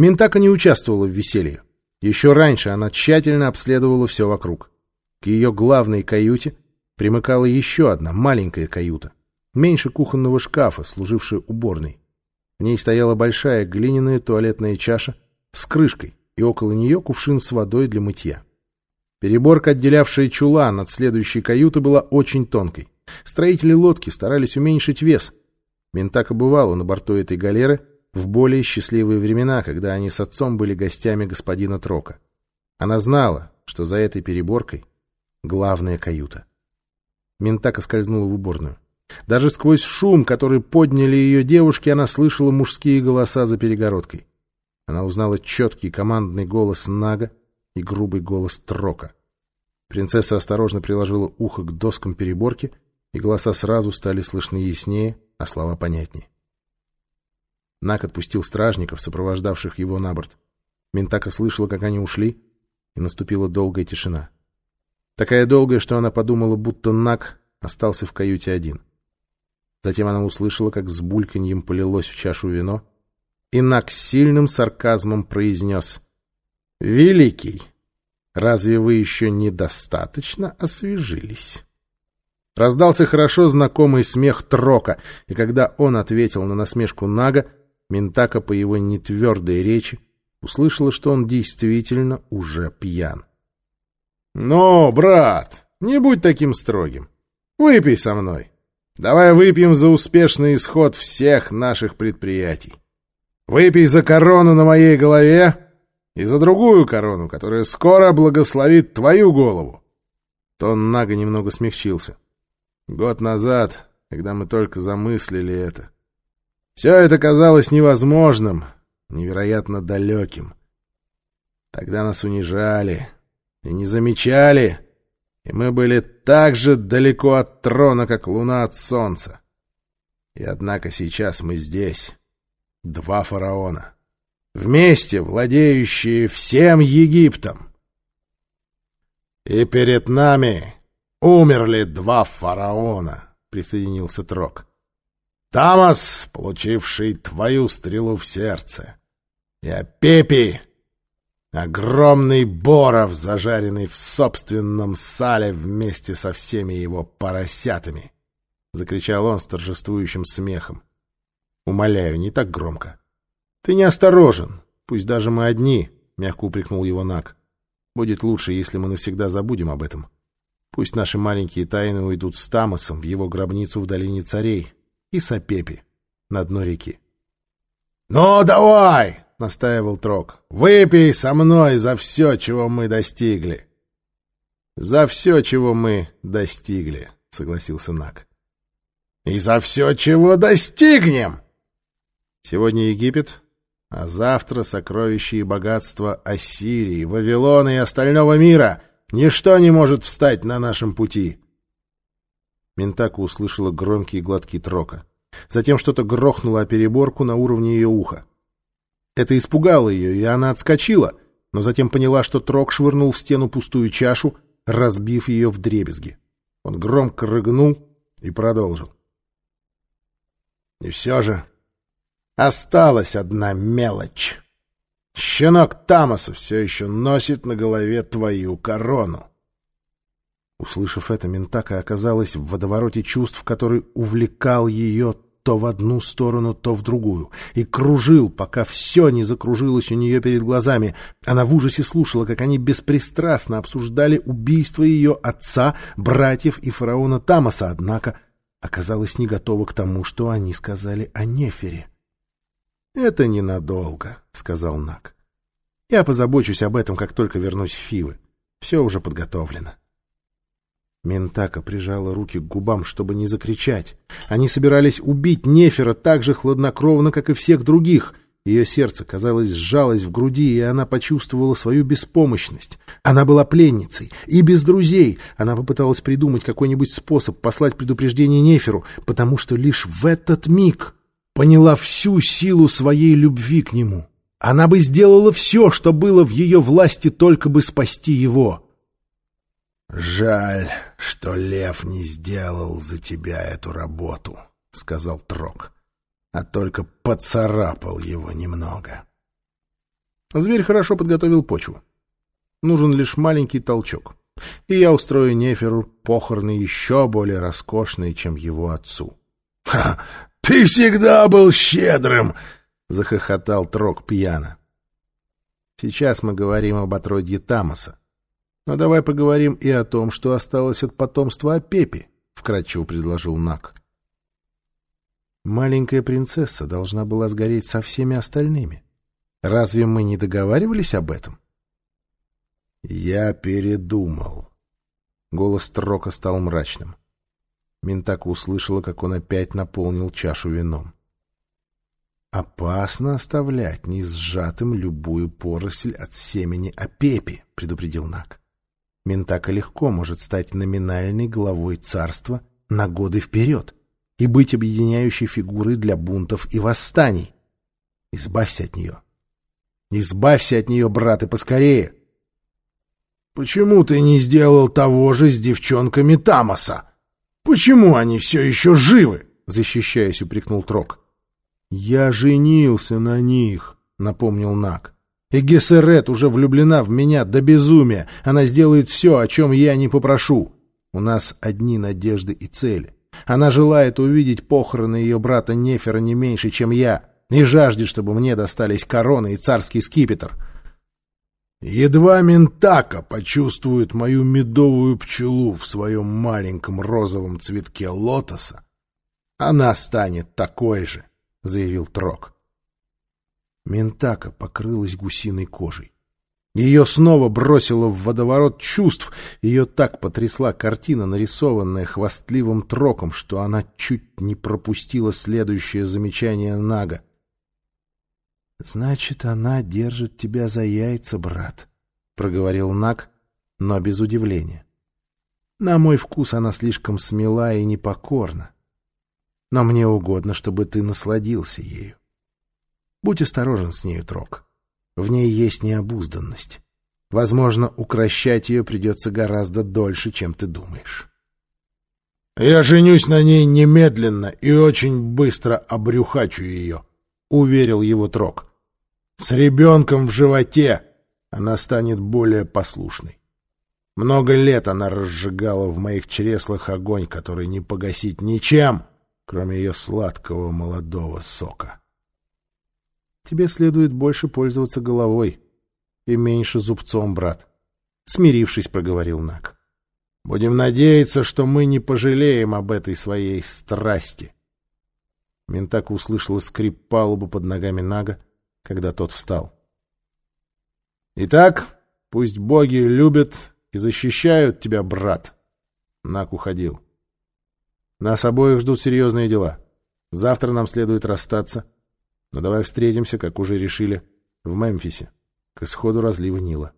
Ментака не участвовала в веселье. Еще раньше она тщательно обследовала все вокруг. К ее главной каюте примыкала еще одна маленькая каюта, меньше кухонного шкафа, служившая уборной. В ней стояла большая глиняная туалетная чаша с крышкой, и около нее кувшин с водой для мытья. Переборка, отделявшая чулан от следующей каюты, была очень тонкой. Строители лодки старались уменьшить вес. Ментака бывала на борту этой галеры в более счастливые времена, когда они с отцом были гостями господина Трока. Она знала, что за этой переборкой главная каюта. Ментака скользнула в уборную. Даже сквозь шум, который подняли ее девушки, она слышала мужские голоса за перегородкой. Она узнала четкий командный голос Нага и грубый голос Трока. Принцесса осторожно приложила ухо к доскам переборки, и голоса сразу стали слышны яснее, а слова понятнее. Нак отпустил стражников, сопровождавших его на борт. Ментака слышала, как они ушли, и наступила долгая тишина. Такая долгая, что она подумала, будто Нак остался в каюте один. Затем она услышала, как с бульканьем полилось в чашу вино, и Нак с сильным сарказмом произнес «Великий, разве вы еще недостаточно освежились?» Раздался хорошо знакомый смех Трока, и когда он ответил на насмешку Нага, Ментака по его нетвердой речи услышала, что он действительно уже пьян. — Ну, брат, не будь таким строгим. Выпей со мной. Давай выпьем за успешный исход всех наших предприятий. Выпей за корону на моей голове и за другую корону, которая скоро благословит твою голову. Тон Нага немного смягчился. Год назад, когда мы только замыслили это, все это казалось невозможным, невероятно далеким. Тогда нас унижали и не замечали, и мы были так же далеко от трона, как луна от солнца. И однако сейчас мы здесь, два фараона, вместе владеющие всем Египтом. И перед нами умерли два фараона, присоединился Трок. Тамас, получивший твою стрелу в сердце, и Апепи, огромный боров, зажаренный в собственном сале вместе со всеми его поросятами, — закричал он с торжествующим смехом. — Умоляю, не так громко. — Ты неосторожен, пусть даже мы одни, — мягко упрекнул его Нак. — Будет лучше, если мы навсегда забудем об этом. Пусть наши маленькие тайны уйдут с Тамасом в его гробницу в долине царей, — и Сапепи на дно реки. «Ну, давай!» — настаивал Трок. «Выпей со мной за все, чего мы достигли!» «За все, чего мы достигли», — согласился Нак. «И за все, чего достигнем!» «Сегодня Египет, а завтра сокровища и богатства Ассирии, Вавилона и остального мира. Ничто не может встать на нашем пути. Ментака услышала громкие глотки трока. Затем что-то грохнуло о переборку на уровне ее уха. Это испугало ее, и она отскочила, но затем поняла, что трок швырнул в стену пустую чашу, разбив ее в дребезги. Он громко рыгнул и продолжил. И все же осталась одна мелочь. Щенок Тамаса все еще носит на голове твою корону. Услышав это, Ментака оказалась в водовороте чувств, который увлекал ее то в одну сторону, то в другую, и кружил, пока все не закружилось у нее перед глазами. Она в ужасе слушала, как они беспристрастно обсуждали убийство ее отца, братьев и фараона Тамаса, однако оказалась не готова к тому, что они сказали о Нефере. — Это ненадолго, — сказал Нак. — Я позабочусь об этом, как только вернусь в Фивы. Все уже подготовлено. Ментака прижала руки к губам, чтобы не закричать. Они собирались убить Нефера так же хладнокровно, как и всех других. Ее сердце, казалось, сжалось в груди, и она почувствовала свою беспомощность. Она была пленницей и без друзей. Она попыталась придумать какой-нибудь способ послать предупреждение Неферу, потому что лишь в этот миг поняла всю силу своей любви к нему. Она бы сделала все, что было в ее власти, только бы спасти его. «Жаль, что Лев не сделал за тебя эту работу», — сказал Трок, — «а только поцарапал его немного». Зверь хорошо подготовил почву. Нужен лишь маленький толчок. И я устрою Неферу похороны еще более роскошные, чем его отцу. — Ха! Ты всегда был щедрым! — захохотал Трок пьяно. Сейчас мы говорим об отродье Тамаса. Но давай поговорим и о том, что осталось от потомства Апепи, — вкратчиво предложил Нак. Маленькая принцесса должна была сгореть со всеми остальными. Разве мы не договаривались об этом? Я передумал. Голос Трока стал мрачным. Ментака услышала, как он опять наполнил чашу вином. «Опасно оставлять не сжатым любую поросль от семени Апепи», — предупредил Нак. «Ментака легко может стать номинальной главой царства на годы вперед и быть объединяющей фигурой для бунтов и восстаний. Избавься от нее. Избавься от нее, брат, и поскорее!» «Почему ты не сделал того же с девчонками Тамаса?» Почему они все еще живы? Защищаясь, упрекнул Трок. Я женился на них, напомнил Нак. И Гессерет уже влюблена в меня до безумия. Она сделает все, о чем я не попрошу. У нас одни надежды и цели. Она желает увидеть похороны ее брата Нефера не меньше, чем я, и жаждет, чтобы мне достались короны и царский скипетр. Едва Ментака почувствует мою медовую пчелу в своем маленьком розовом цветке лотоса, она станет такой же, — заявил Трок. Ментака покрылась гусиной кожей. Ее снова бросило в водоворот чувств. Ее так потрясла картина, нарисованная хвастливым троком, что она чуть не пропустила следующее замечание Нага. «Значит, она держит тебя за яйца, брат», — проговорил Нак, но без удивления. «На мой вкус она слишком смела и непокорна. Но мне угодно, чтобы ты насладился ею. Будь осторожен с нею, Трок. В ней есть необузданность. Возможно, укращать ее придется гораздо дольше, чем ты думаешь». «Я женюсь на ней немедленно и очень быстро обрюхачу ее», — уверил его Трок. С ребенком в животе она станет более послушной. Много лет она разжигала в моих чреслах огонь, который не погасить ничем, кроме ее сладкого молодого сока. Тебе следует больше пользоваться головой и меньше зубцом, брат. Смирившись, проговорил Нак. Будем надеяться, что мы не пожалеем об этой своей страсти. Ментак услышала скрип палубы под ногами Нага, когда тот встал. «Итак, пусть боги любят и защищают тебя, брат!» Нак уходил. «Нас обоих ждут серьезные дела. Завтра нам следует расстаться, но давай встретимся, как уже решили, в Мемфисе, к исходу разлива Нила».